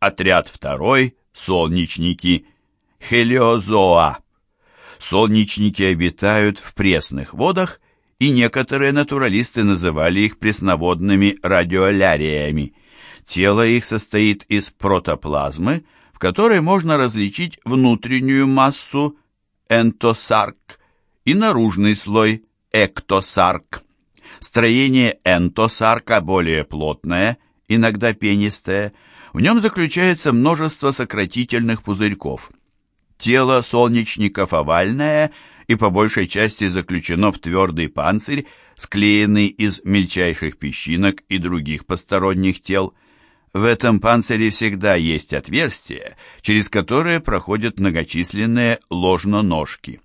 Отряд второй – солнечники, хелиозоа. Солнечники обитают в пресных водах, и некоторые натуралисты называли их пресноводными радиоляриями. Тело их состоит из протоплазмы, в которой можно различить внутреннюю массу энтосарк и наружный слой эктосарк. Строение энтосарка более плотное, иногда пенистое, в нем заключается множество сократительных пузырьков. Тело солнечников овальное и по большей части заключено в твердый панцирь, склеенный из мельчайших песчинок и других посторонних тел. В этом панцире всегда есть отверстия, через которые проходят многочисленные ложноножки.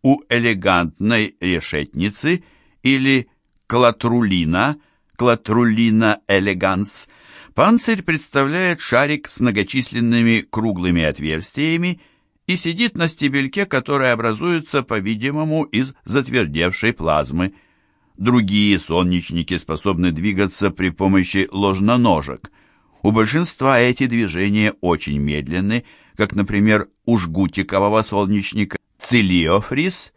У элегантной решетницы или клатрулина, клатрулина элеганс, панцирь представляет шарик с многочисленными круглыми отверстиями и сидит на стебельке, который образуется, по-видимому, из затвердевшей плазмы. Другие солнечники способны двигаться при помощи ложноножек. У большинства эти движения очень медленны, как, например, у жгутикового солнечника цилиофрис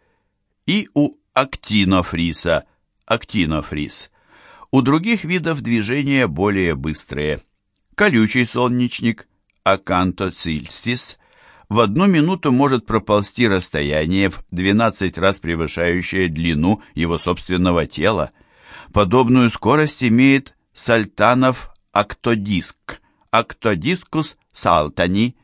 и у актинофриса актинофрис. У других видов движения более быстрые. Колючий солнечник акантоцильстис в одну минуту может проползти расстояние в 12 раз превышающее длину его собственного тела. Подобную скорость имеет сальтанов актодиск, актодискус салтани.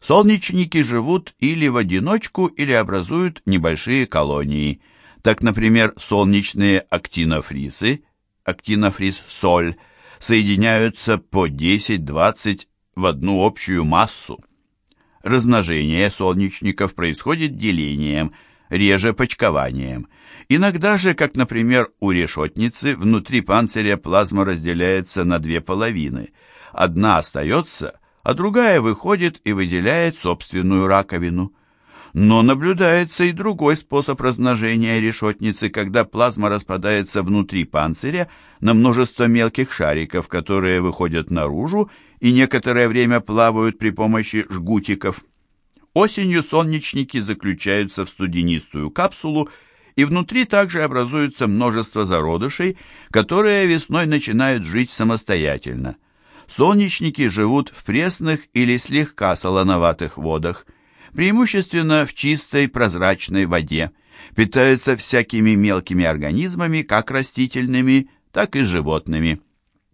Солнечники живут или в одиночку, или образуют небольшие колонии. Так, например, солнечные актинофрисы, актинофрис-соль, соединяются по 10-20 в одну общую массу. Размножение солнечников происходит делением, реже почкованием. Иногда же, как, например, у решетницы, внутри панциря плазма разделяется на две половины. Одна остается, а другая выходит и выделяет собственную раковину. Но наблюдается и другой способ размножения решетницы, когда плазма распадается внутри панциря на множество мелких шариков, которые выходят наружу и некоторое время плавают при помощи жгутиков. Осенью солнечники заключаются в студенистую капсулу, и внутри также образуется множество зародышей, которые весной начинают жить самостоятельно. Солнечники живут в пресных или слегка солоноватых водах, преимущественно в чистой прозрачной воде, питаются всякими мелкими организмами, как растительными, так и животными.